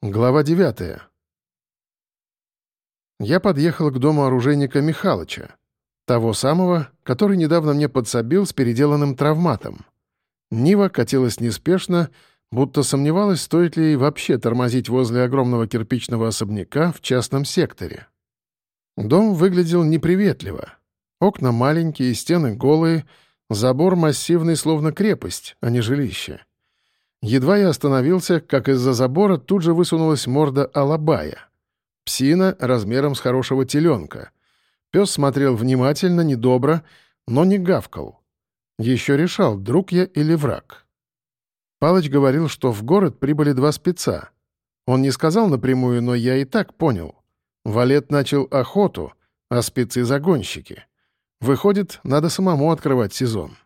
Глава 9. Я подъехал к дому оружейника Михалыча, того самого, который недавно мне подсобил с переделанным травматом. Нива катилась неспешно, будто сомневалась, стоит ли ей вообще тормозить возле огромного кирпичного особняка в частном секторе. Дом выглядел неприветливо. Окна маленькие, стены голые, забор массивный, словно крепость, а не жилище. Едва я остановился, как из-за забора тут же высунулась морда алабая. Псина размером с хорошего теленка. Пес смотрел внимательно, недобро, но не гавкал. Еще решал, друг я или враг. Палыч говорил, что в город прибыли два спеца. Он не сказал напрямую, но я и так понял. Валет начал охоту, а спецы — загонщики. Выходит, надо самому открывать сезон.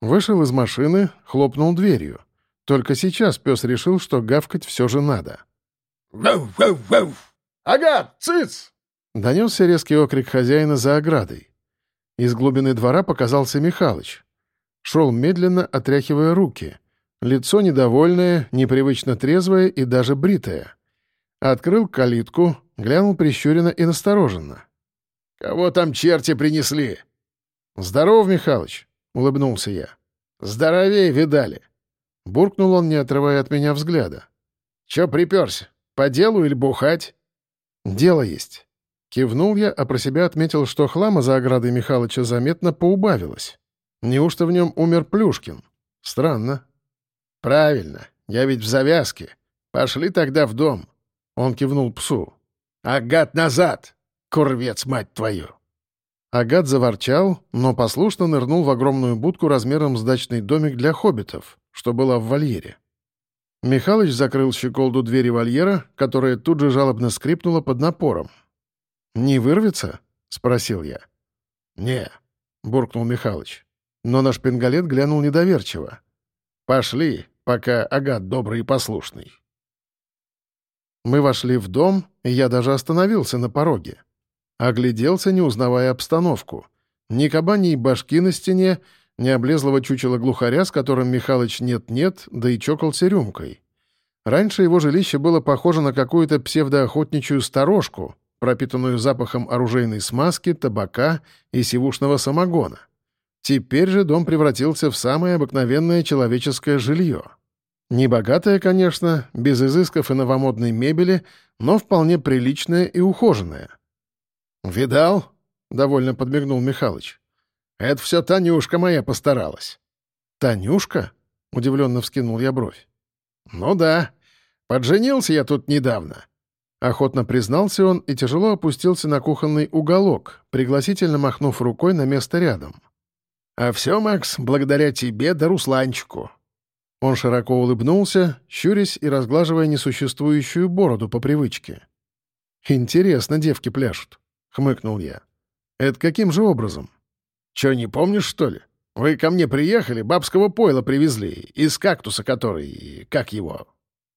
Вышел из машины, хлопнул дверью. Только сейчас пес решил, что гавкать все же надо. «Вау-вау-вау! Ага, цыц!» Донесся резкий окрик хозяина за оградой. Из глубины двора показался Михалыч. Шел медленно, отряхивая руки. Лицо недовольное, непривычно трезвое и даже бритое. Открыл калитку, глянул прищуренно и настороженно. «Кого там черти принесли?» «Здоров, Михалыч!» — улыбнулся я. «Здоровее видали!» Буркнул он, не отрывая от меня взгляда. «Чё приперся? По делу или бухать?» «Дело есть». Кивнул я, а про себя отметил, что хлама за оградой Михалыча заметно поубавилось. Неужто в нем умер Плюшкин? Странно. «Правильно. Я ведь в завязке. Пошли тогда в дом». Он кивнул псу. «Агат назад! Курвец, мать твою!» Агат заворчал, но послушно нырнул в огромную будку размером с дачный домик для хоббитов, что была в вольере. Михалыч закрыл щеколду двери вольера, которая тут же жалобно скрипнула под напором. «Не вырвется?» — спросил я. «Не», — буркнул Михалыч. Но наш пингалет глянул недоверчиво. «Пошли, пока Агат добрый и послушный». Мы вошли в дом, и я даже остановился на пороге. Огляделся, не узнавая обстановку. Ни кабаней башки на стене, ни облезлого чучела глухаря, с которым Михалыч нет-нет, да и чокался рюмкой. Раньше его жилище было похоже на какую-то псевдоохотничью сторожку, пропитанную запахом оружейной смазки, табака и сивушного самогона. Теперь же дом превратился в самое обыкновенное человеческое жилье. Небогатое, конечно, без изысков и новомодной мебели, но вполне приличное и ухоженное — «Видал?» — довольно подмигнул Михалыч. «Это все Танюшка моя постаралась». «Танюшка?» — удивленно вскинул я бровь. «Ну да. Подженился я тут недавно». Охотно признался он и тяжело опустился на кухонный уголок, пригласительно махнув рукой на место рядом. «А все, Макс, благодаря тебе да Русланчику». Он широко улыбнулся, щурясь и разглаживая несуществующую бороду по привычке. «Интересно девки пляшут. — хмыкнул я. «Это каким же образом?» «Чё, не помнишь, что ли? Вы ко мне приехали, бабского пойла привезли, из кактуса который... как его?»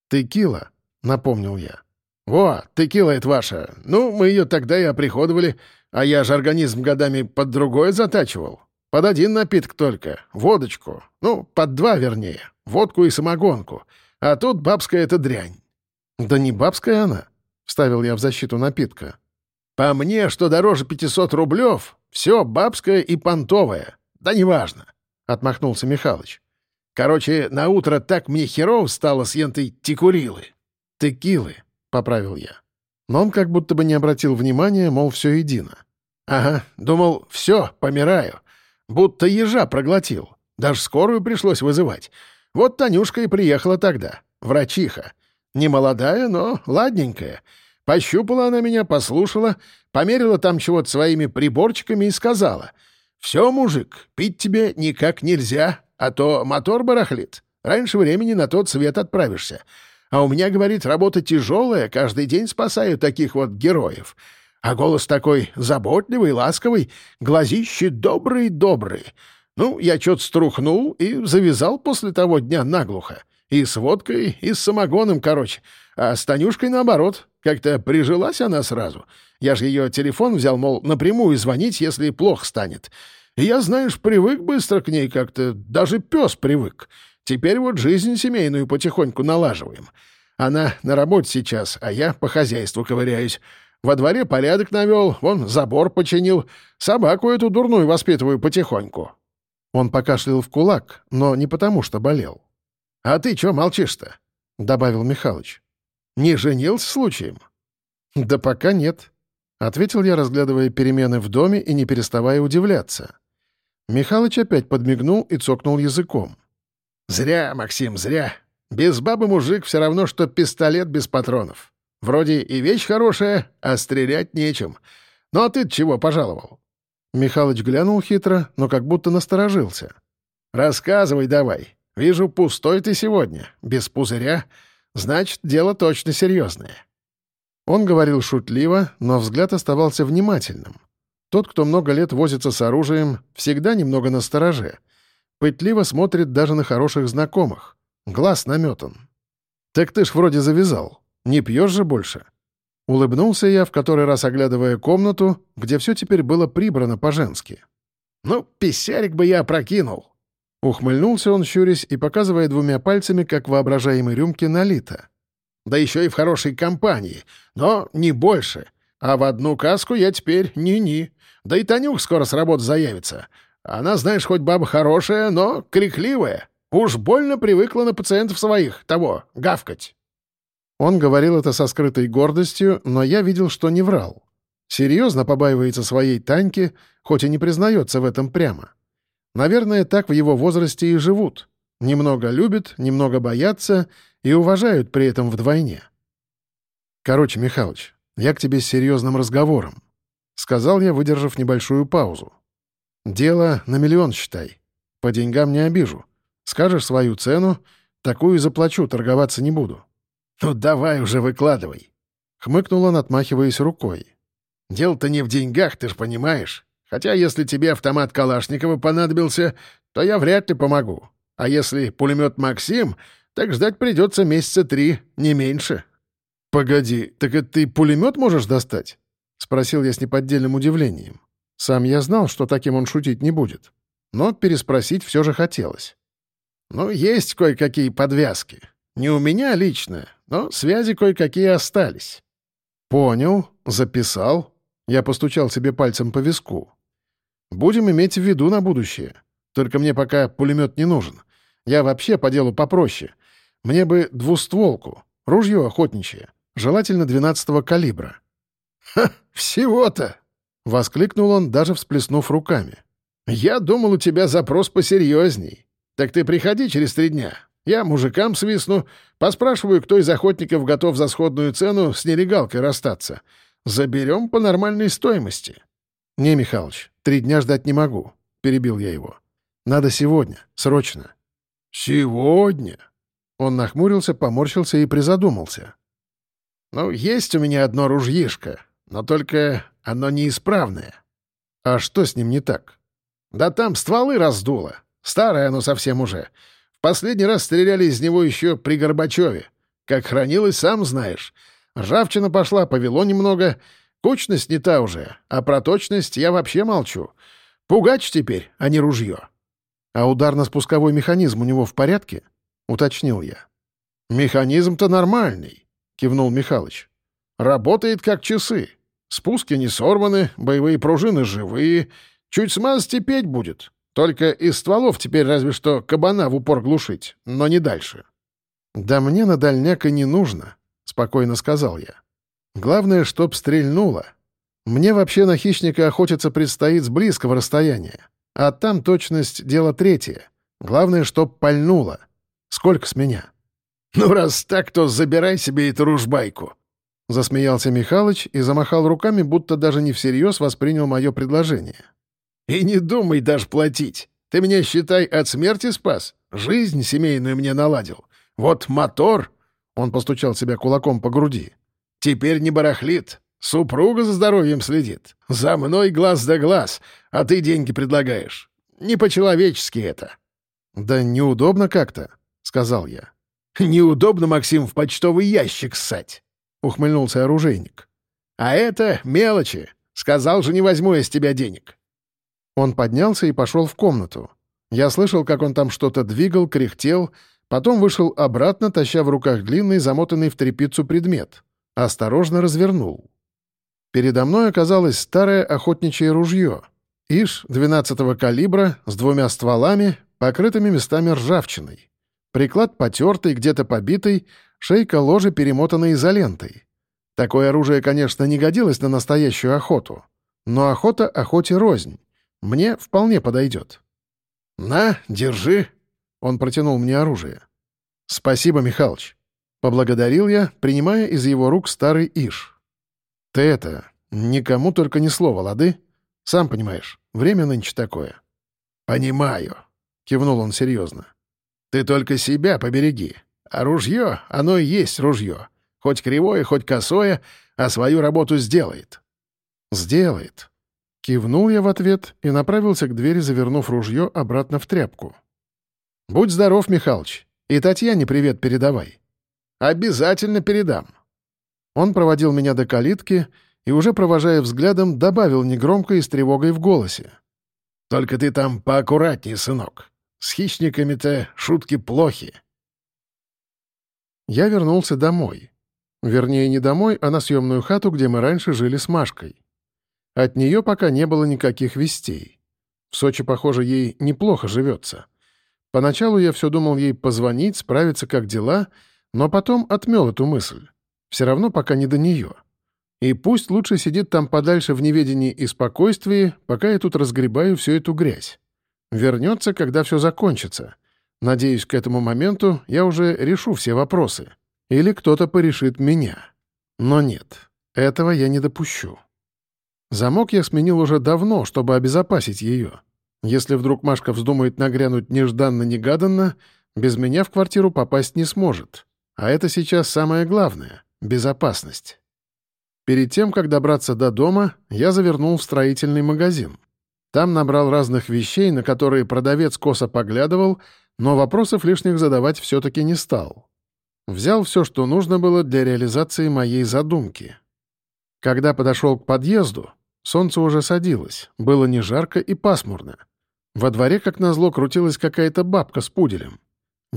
«Текила», — напомнил я. «Во, текила это ваша. Ну, мы ее тогда и оприходовали, а я же организм годами под другое затачивал. Под один напиток только, водочку. Ну, под два, вернее, водку и самогонку. А тут бабская эта дрянь». «Да не бабская она», — вставил я в защиту напитка. По мне, что дороже 500 рублев, все бабское и понтовое. Да неважно, — отмахнулся Михалыч. Короче, на утро так мне херов стало с ентой текурилы. Текилы, — поправил я. Но он как будто бы не обратил внимания, мол, все едино. Ага, думал, все, помираю. Будто ежа проглотил. Даже скорую пришлось вызывать. Вот Танюшка и приехала тогда, врачиха. Не молодая, но ладненькая — Пощупала она меня, послушала, померила там чего-то своими приборчиками и сказала, «Все, мужик, пить тебе никак нельзя, а то мотор барахлит. Раньше времени на тот свет отправишься. А у меня, говорит, работа тяжелая, каждый день спасаю таких вот героев. А голос такой заботливый, ласковый, глазищи добрые-добрые. Ну, я что-то струхнул и завязал после того дня наглухо. И с водкой, и с самогоном, короче. А с Танюшкой наоборот. Как-то прижилась она сразу. Я же ее телефон взял, мол, напрямую звонить, если плохо станет. И я, знаешь, привык быстро к ней как-то. Даже пес привык. Теперь вот жизнь семейную потихоньку налаживаем. Она на работе сейчас, а я по хозяйству ковыряюсь. Во дворе порядок навел, вон забор починил. Собаку эту дурную воспитываю потихоньку». Он покашлял в кулак, но не потому, что болел. «А ты чё молчишь-то?» — добавил Михалыч. «Не женился случаем?» «Да пока нет», — ответил я, разглядывая перемены в доме и не переставая удивляться. Михалыч опять подмигнул и цокнул языком. «Зря, Максим, зря. Без бабы мужик все равно, что пистолет без патронов. Вроде и вещь хорошая, а стрелять нечем. Ну а ты чего пожаловал?» Михалыч глянул хитро, но как будто насторожился. «Рассказывай давай. Вижу, пустой ты сегодня, без пузыря. Значит, дело точно серьезное». Он говорил шутливо, но взгляд оставался внимательным. Тот, кто много лет возится с оружием, всегда немного настороже. Пытливо смотрит даже на хороших знакомых. Глаз наметан. «Так ты ж вроде завязал. Не пьешь же больше?» Улыбнулся я, в который раз оглядывая комнату, где все теперь было прибрано по-женски. «Ну, писярик бы я опрокинул!» Ухмыльнулся он, щурясь и показывая двумя пальцами, как воображаемой рюмке налито. «Да еще и в хорошей компании, но не больше. А в одну каску я теперь ни-ни. Да и Танюх скоро с работы заявится. Она, знаешь, хоть баба хорошая, но крикливая. Уж больно привыкла на пациентов своих, того, гавкать». Он говорил это со скрытой гордостью, но я видел, что не врал. Серьезно побаивается своей Таньки, хоть и не признается в этом прямо. Наверное, так в его возрасте и живут. Немного любят, немного боятся и уважают при этом вдвойне. «Короче, Михалыч, я к тебе с серьезным разговором», — сказал я, выдержав небольшую паузу. «Дело на миллион, считай. По деньгам не обижу. Скажешь свою цену, такую заплачу, торговаться не буду. «Ну давай уже выкладывай!» — хмыкнул он, отмахиваясь рукой. «Дело-то не в деньгах, ты ж понимаешь. Хотя если тебе автомат Калашникова понадобился, то я вряд ли помогу. А если пулемет «Максим», так ждать придется месяца три, не меньше». «Погоди, так это ты пулемет можешь достать?» — спросил я с неподдельным удивлением. Сам я знал, что таким он шутить не будет. Но переспросить все же хотелось. «Ну, есть кое-какие подвязки. Не у меня лично, но связи кое-какие остались». «Понял, записал». Я постучал себе пальцем по виску. «Будем иметь в виду на будущее. Только мне пока пулемет не нужен. Я вообще по делу попроще. Мне бы двустволку, ружье охотничье, желательно 12-го калибра». «Ха, всего-то!» — воскликнул он, даже всплеснув руками. «Я думал, у тебя запрос посерьезней. Так ты приходи через три дня, я мужикам свистну, поспрашиваю, кто из охотников готов за сходную цену с нелегалкой расстаться. Заберем по нормальной стоимости». «Не, Михалыч, три дня ждать не могу», — перебил я его. «Надо сегодня, срочно». «Сегодня?» Он нахмурился, поморщился и призадумался. «Ну, есть у меня одно ружьишко, но только оно неисправное». «А что с ним не так?» «Да там стволы раздуло. Старое оно совсем уже. Последний раз стреляли из него еще при Горбачеве. Как хранилось, сам знаешь. Ржавчина пошла, повело немного. Кучность не та уже, а про точность я вообще молчу. Пугач теперь, а не ружье. А ударно-спусковой механизм у него в порядке? — уточнил я. «Механизм-то нормальный», — кивнул Михалыч. «Работает как часы. Спуски не сорваны, боевые пружины живые. Чуть смазать петь будет. Только из стволов теперь разве что кабана в упор глушить, но не дальше». «Да мне на дальняк и не нужно», — спокойно сказал я. «Главное, чтоб стрельнуло. Мне вообще на хищника охотиться предстоит с близкого расстояния. А там точность — дело третье. Главное, чтоб пальнуло. Сколько с меня?» «Ну, раз так, то забирай себе эту ружбайку», — засмеялся Михалыч и замахал руками, будто даже не всерьез воспринял мое предложение. И не думай даже платить. Ты меня, считай, от смерти спас. Жизнь семейную мне наладил. Вот мотор...» Он постучал себя кулаком по груди. «Теперь не барахлит. Супруга за здоровьем следит. За мной глаз да глаз, а ты деньги предлагаешь. Не по-человечески это». «Да неудобно как-то», — сказал я. «Неудобно, Максим, в почтовый ящик ссать», — ухмыльнулся оружейник. «А это мелочи. Сказал же, не возьму я с тебя денег. Он поднялся и пошел в комнату. Я слышал, как он там что-то двигал, кряхтел, Потом вышел обратно, таща в руках длинный, замотанный в тряпицу предмет. Осторожно развернул. Передо мной оказалось старое охотничье ружье. Иш 12-го калибра с двумя стволами, покрытыми местами ржавчиной. Приклад потертый, где-то побитый, шейка ложи перемотана изолентой. Такое оружие, конечно, не годилось на настоящую охоту. Но охота охоте рознь. Мне вполне подойдет. «На, держи!» Он протянул мне оружие. «Спасибо, Михалыч». Поблагодарил я, принимая из его рук старый иш. «Ты это, никому только ни слова, лады? Сам понимаешь, время нынче такое». «Понимаю», — кивнул он серьезно. «Ты только себя побереги. А ружье, оно и есть ружье. Хоть кривое, хоть косое, а свою работу сделает». «Сделает». Кивнул я в ответ и направился к двери, завернув ружье обратно в тряпку. «Будь здоров, Михалыч, и Татьяне привет передавай». «Обязательно передам». Он проводил меня до калитки и, уже провожая взглядом, добавил негромко и с тревогой в голосе. «Только ты там поаккуратнее, сынок. С хищниками-то шутки плохи». Я вернулся домой. Вернее, не домой, а на съемную хату, где мы раньше жили с Машкой. От нее пока не было никаких вестей. В Сочи, похоже, ей неплохо живется. Поначалу я все думал ей позвонить, справиться, как дела, но потом отмел эту мысль. Все равно пока не до нее. И пусть лучше сидит там подальше в неведении и спокойствии, пока я тут разгребаю всю эту грязь. Вернется, когда все закончится. Надеюсь, к этому моменту я уже решу все вопросы. Или кто-то порешит меня. Но нет, этого я не допущу. Замок я сменил уже давно, чтобы обезопасить ее. Если вдруг Машка вздумает нагрянуть нежданно-негаданно, без меня в квартиру попасть не сможет. А это сейчас самое главное — безопасность. Перед тем, как добраться до дома, я завернул в строительный магазин. Там набрал разных вещей, на которые продавец косо поглядывал, но вопросов лишних задавать все-таки не стал. Взял все, что нужно было для реализации моей задумки. Когда подошел к подъезду, солнце уже садилось, было не жарко и пасмурно. Во дворе, как назло, крутилась какая-то бабка с пуделем.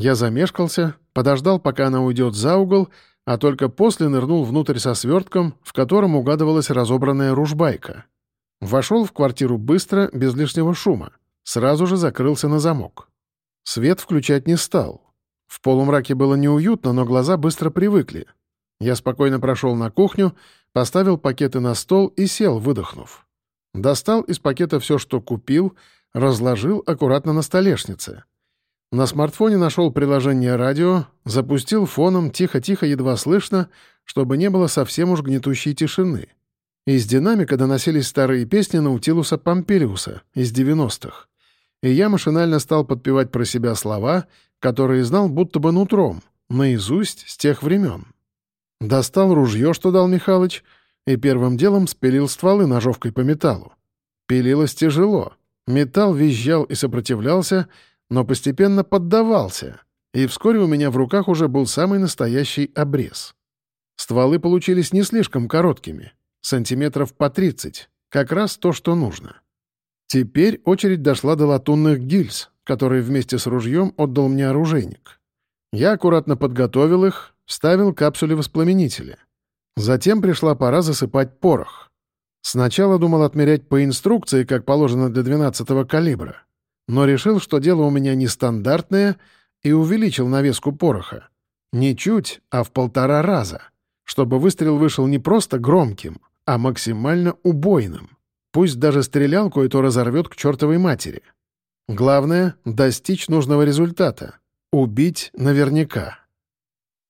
Я замешкался, подождал, пока она уйдет за угол, а только после нырнул внутрь со свертком, в котором угадывалась разобранная ружбайка. Вошел в квартиру быстро, без лишнего шума. Сразу же закрылся на замок. Свет включать не стал. В полумраке было неуютно, но глаза быстро привыкли. Я спокойно прошел на кухню, поставил пакеты на стол и сел, выдохнув. Достал из пакета все, что купил, разложил аккуратно на столешнице. На смартфоне нашел приложение радио, запустил фоном тихо-тихо, едва слышно, чтобы не было совсем уж гнетущей тишины. Из динамика доносились старые песни Наутилуса Помпилиуса из 90-х. И я машинально стал подпевать про себя слова, которые знал будто бы нутром, наизусть с тех времен. Достал ружье, что дал Михалыч, и первым делом спилил стволы ножовкой по металлу. Пилилось тяжело. Металл визжал и сопротивлялся, но постепенно поддавался, и вскоре у меня в руках уже был самый настоящий обрез. Стволы получились не слишком короткими, сантиметров по 30, как раз то, что нужно. Теперь очередь дошла до латунных гильз, которые вместе с ружьем отдал мне оружейник. Я аккуратно подготовил их, вставил капсули воспламенителя. Затем пришла пора засыпать порох. Сначала думал отмерять по инструкции, как положено для 12-го калибра но решил, что дело у меня нестандартное, и увеличил навеску пороха. Не чуть, а в полтора раза, чтобы выстрел вышел не просто громким, а максимально убойным. Пусть даже стрелялку это разорвет к чертовой матери. Главное — достичь нужного результата. Убить наверняка.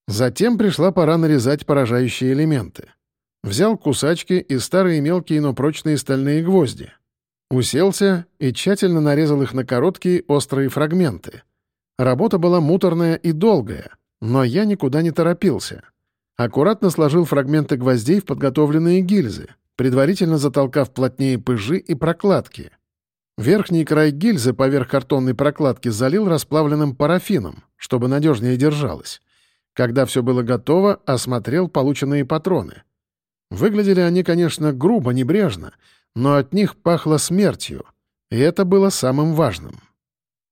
Затем пришла пора нарезать поражающие элементы. Взял кусачки и старые мелкие, но прочные стальные гвозди. Уселся и тщательно нарезал их на короткие острые фрагменты. Работа была муторная и долгая, но я никуда не торопился. Аккуратно сложил фрагменты гвоздей в подготовленные гильзы, предварительно затолкав плотнее пыжи и прокладки. Верхний край гильзы поверх картонной прокладки залил расплавленным парафином, чтобы надежнее держалось. Когда все было готово, осмотрел полученные патроны. Выглядели они, конечно, грубо, небрежно — но от них пахло смертью, и это было самым важным.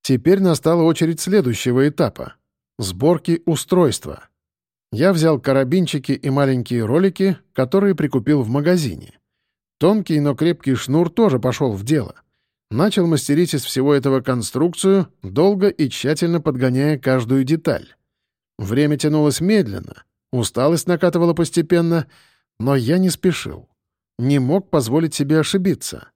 Теперь настала очередь следующего этапа. Сборки устройства. Я взял карабинчики и маленькие ролики, которые прикупил в магазине. Тонкий, но крепкий шнур тоже пошел в дело. Начал мастерить из всего этого конструкцию, долго и тщательно подгоняя каждую деталь. Время тянулось медленно, усталость накатывала постепенно, но я не спешил. Не мог позволить себе ошибиться.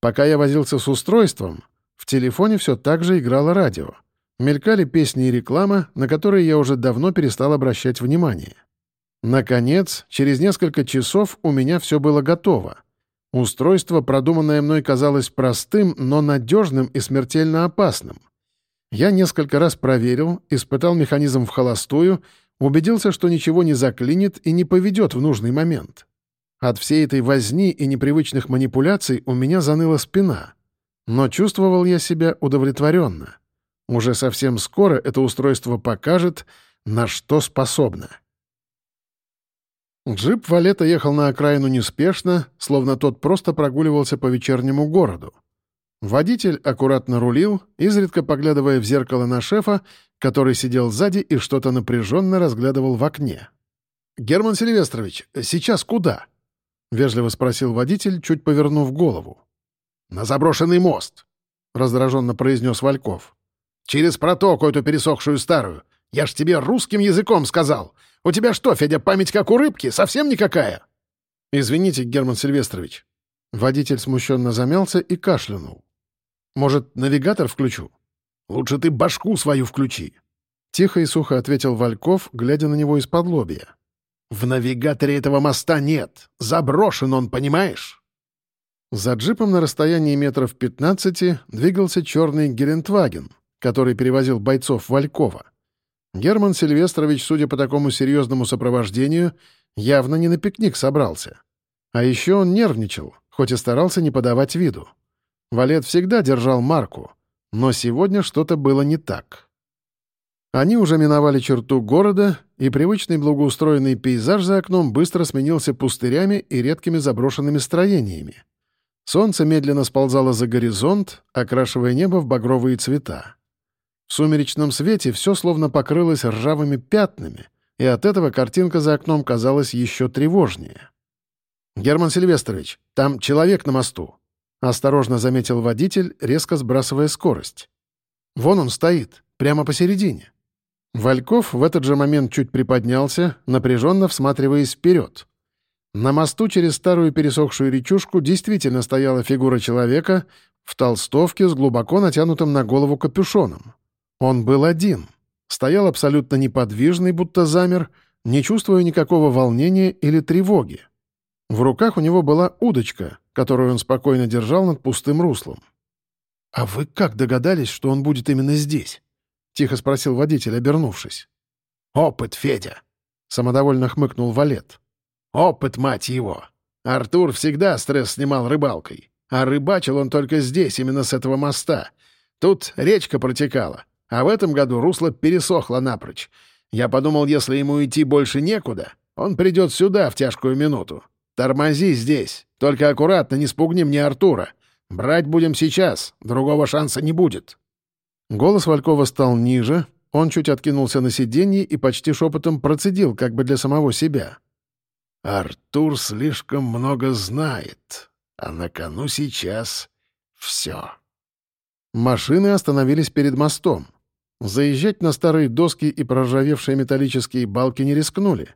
Пока я возился с устройством, в телефоне все так же играло радио. Мелькали песни и реклама, на которые я уже давно перестал обращать внимание. Наконец, через несколько часов у меня все было готово. Устройство, продуманное мной, казалось простым, но надежным и смертельно опасным. Я несколько раз проверил, испытал механизм в холостую, убедился, что ничего не заклинит и не поведет в нужный момент. От всей этой возни и непривычных манипуляций у меня заныла спина. Но чувствовал я себя удовлетворенно. Уже совсем скоро это устройство покажет, на что способно. Джип Валета ехал на окраину неспешно, словно тот просто прогуливался по вечернему городу. Водитель аккуратно рулил, изредка поглядывая в зеркало на шефа, который сидел сзади и что-то напряженно разглядывал в окне. «Герман Сильвестрович, сейчас куда?» — вежливо спросил водитель, чуть повернув голову. «На заброшенный мост», — раздраженно произнес Вальков. «Через протоку эту пересохшую старую. Я ж тебе русским языком сказал. У тебя что, Федя, память как у рыбки? Совсем никакая?» «Извините, Герман Сильвестрович». Водитель смущенно замялся и кашлянул. «Может, навигатор включу?» «Лучше ты башку свою включи». Тихо и сухо ответил Вальков, глядя на него из-под лобья. «В навигаторе этого моста нет. Заброшен он, понимаешь?» За джипом на расстоянии метров 15 двигался черный Гелендваген, который перевозил бойцов Валькова. Герман Сильвестрович, судя по такому серьезному сопровождению, явно не на пикник собрался. А еще он нервничал, хоть и старался не подавать виду. Валет всегда держал марку, но сегодня что-то было не так. Они уже миновали черту города, и привычный благоустроенный пейзаж за окном быстро сменился пустырями и редкими заброшенными строениями. Солнце медленно сползало за горизонт, окрашивая небо в багровые цвета. В сумеречном свете все словно покрылось ржавыми пятнами, и от этого картинка за окном казалась еще тревожнее. «Герман Сильвестрович, там человек на мосту», — осторожно заметил водитель, резко сбрасывая скорость. «Вон он стоит, прямо посередине». Вальков в этот же момент чуть приподнялся, напряженно всматриваясь вперед. На мосту через старую пересохшую речушку действительно стояла фигура человека в толстовке с глубоко натянутым на голову капюшоном. Он был один. Стоял абсолютно неподвижный, будто замер, не чувствуя никакого волнения или тревоги. В руках у него была удочка, которую он спокойно держал над пустым руслом. «А вы как догадались, что он будет именно здесь?» — тихо спросил водитель, обернувшись. «Опыт, Федя!» — самодовольно хмыкнул Валет. Опыт, мать его! Артур всегда стресс снимал рыбалкой. А рыбачил он только здесь, именно с этого моста. Тут речка протекала, а в этом году русло пересохло напрочь. Я подумал, если ему идти больше некуда, он придет сюда в тяжкую минуту. Тормози здесь, только аккуратно, не спугни мне Артура. Брать будем сейчас, другого шанса не будет». Голос Валькова стал ниже, он чуть откинулся на сиденье и почти шепотом процедил, как бы для самого себя. Артур слишком много знает, а на кону сейчас все. Машины остановились перед мостом. Заезжать на старые доски и проржавевшие металлические балки не рискнули.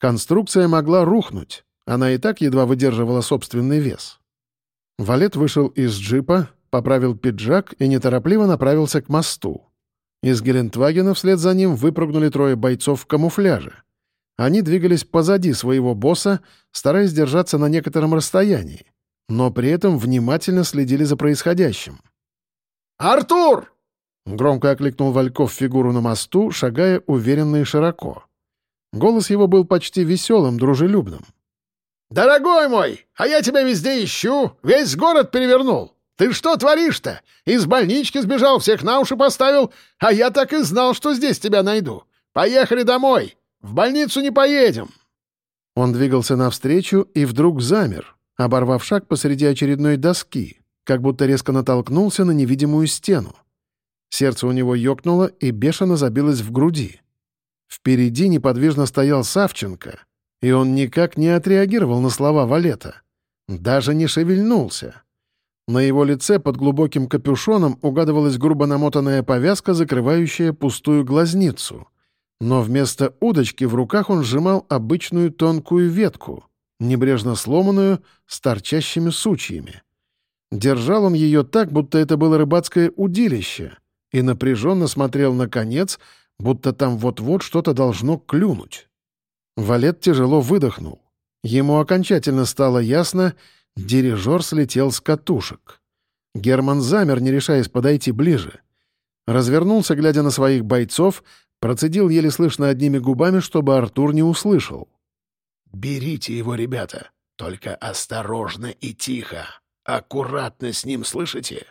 Конструкция могла рухнуть, она и так едва выдерживала собственный вес. Валет вышел из джипа, поправил пиджак и неторопливо направился к мосту. Из Гелендвагена вслед за ним выпрыгнули трое бойцов в камуфляже. Они двигались позади своего босса, стараясь держаться на некотором расстоянии, но при этом внимательно следили за происходящим. «Артур!» — громко окликнул Вальков фигуру на мосту, шагая уверенно и широко. Голос его был почти веселым, дружелюбным. «Дорогой мой, а я тебя везде ищу, весь город перевернул. Ты что творишь-то? Из больнички сбежал, всех на уши поставил, а я так и знал, что здесь тебя найду. Поехали домой, в больницу не поедем!» Он двигался навстречу и вдруг замер, оборвав шаг посреди очередной доски, как будто резко натолкнулся на невидимую стену. Сердце у него ёкнуло и бешено забилось в груди. Впереди неподвижно стоял Савченко, и он никак не отреагировал на слова Валета. Даже не шевельнулся. На его лице под глубоким капюшоном угадывалась грубо намотанная повязка, закрывающая пустую глазницу. Но вместо удочки в руках он сжимал обычную тонкую ветку, небрежно сломанную, с торчащими сучьями. Держал он ее так, будто это было рыбацкое удилище, и напряженно смотрел на конец, будто там вот-вот что-то должно клюнуть. Валет тяжело выдохнул. Ему окончательно стало ясно, дирижер слетел с катушек. Герман замер, не решаясь подойти ближе. Развернулся, глядя на своих бойцов, процедил еле слышно одними губами, чтобы Артур не услышал. «Берите его, ребята, только осторожно и тихо. Аккуратно с ним, слышите?»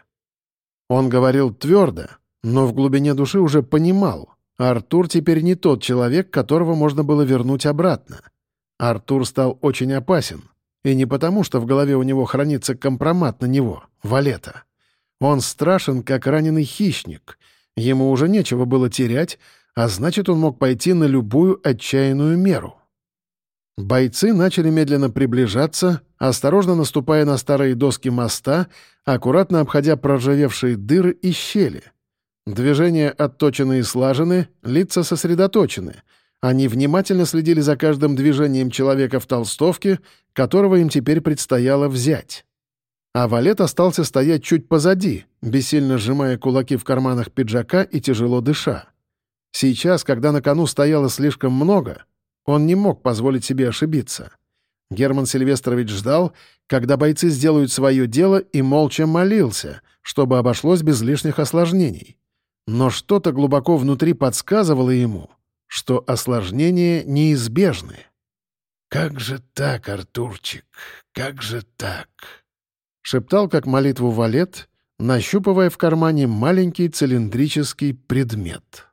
Он говорил твердо, но в глубине души уже понимал. Артур теперь не тот человек, которого можно было вернуть обратно. Артур стал очень опасен. И не потому, что в голове у него хранится компромат на него, Валета. Он страшен, как раненый хищник. Ему уже нечего было терять, а значит, он мог пойти на любую отчаянную меру. Бойцы начали медленно приближаться, осторожно наступая на старые доски моста, аккуратно обходя проржавевшие дыры и щели. Движения отточены и слажены, лица сосредоточены. Они внимательно следили за каждым движением человека в толстовке, которого им теперь предстояло взять. А Валет остался стоять чуть позади, бессильно сжимая кулаки в карманах пиджака и тяжело дыша. Сейчас, когда на кону стояло слишком много, он не мог позволить себе ошибиться. Герман Сильвестрович ждал, когда бойцы сделают свое дело, и молча молился, чтобы обошлось без лишних осложнений. Но что-то глубоко внутри подсказывало ему, что осложнения неизбежны. «Как же так, Артурчик, как же так?» Шептал, как молитву валет, нащупывая в кармане маленький цилиндрический предмет.